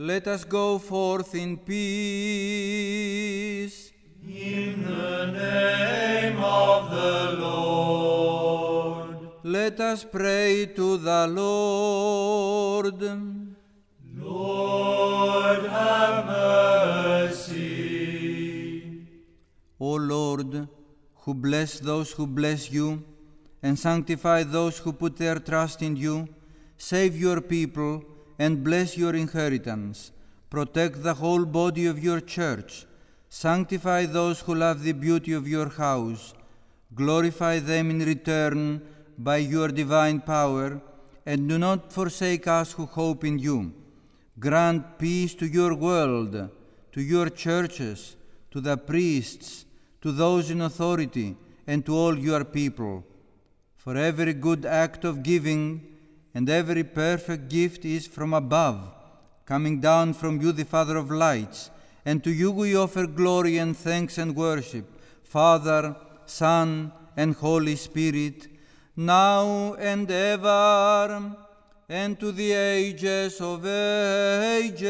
Let us go forth in peace. In the name of the Lord. Let us pray to the Lord. Lord, have mercy. O Lord, who bless those who bless you, and sanctify those who put their trust in you, save your people and bless your inheritance. Protect the whole body of your church. Sanctify those who love the beauty of your house. Glorify them in return by your divine power, and do not forsake us who hope in you. Grant peace to your world, to your churches, to the priests, to those in authority, and to all your people. For every good act of giving and every perfect gift is from above, coming down from you, the Father of lights. And to you we offer glory and thanks and worship, Father, Son, and Holy Spirit, now and ever, and to the ages of ages.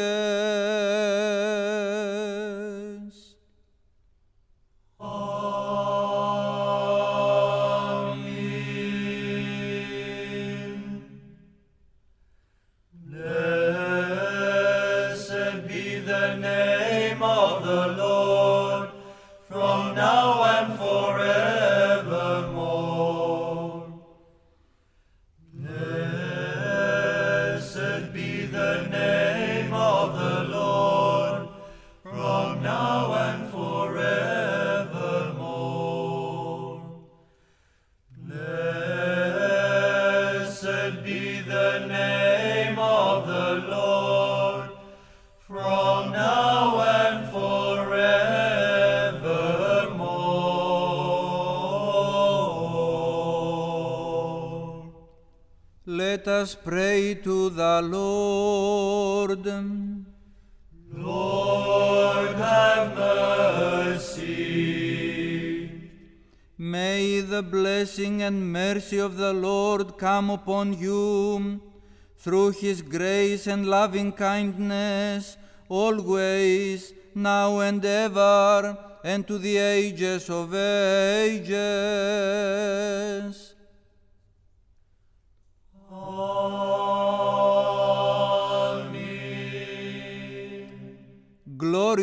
Be the name of the Lord from now and forevermore. Let us pray to the Lord. Lord, the blessing and mercy of the Lord come upon you through his grace and loving kindness, always, now and ever, and to the ages of ages.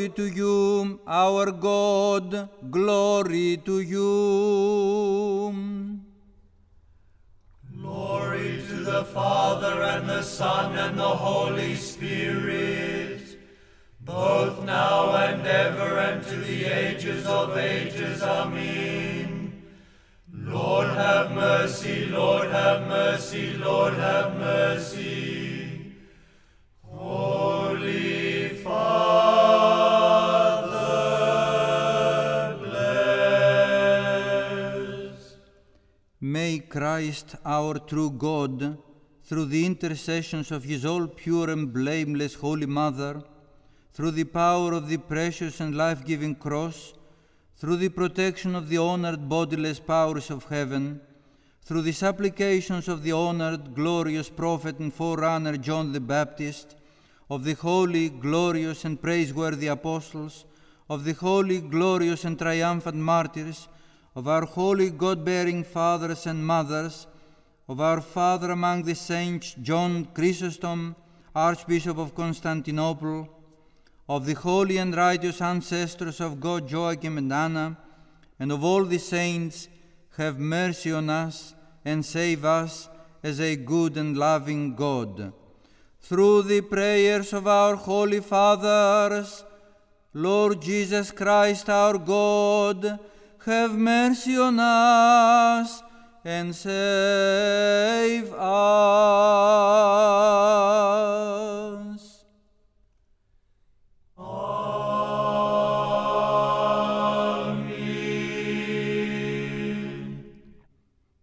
Glory to you, our God, glory to you. Glory to the Father and the Son and the Holy Spirit, both now and ever and to the ages of ages. Amen. Lord have mercy, Lord have mercy, Lord have mercy. Christ, our true God, through the intercessions of his all pure and blameless Holy Mother, through the power of the precious and life giving cross, through the protection of the honored bodiless powers of heaven, through the supplications of the honored, glorious prophet and forerunner John the Baptist, of the holy, glorious, and praiseworthy apostles, of the holy, glorious, and triumphant martyrs, of our holy God bearing fathers and mothers, of our father among the saints, John Chrysostom, Archbishop of Constantinople, of the holy and righteous ancestors of God Joachim and Anna, and of all the saints, have mercy on us and save us as a good and loving God. Through the prayers of our holy fathers, Lord Jesus Christ our God, have mercy on us and save us. Amen.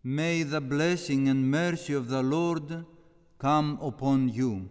May the blessing and mercy of the Lord come upon you.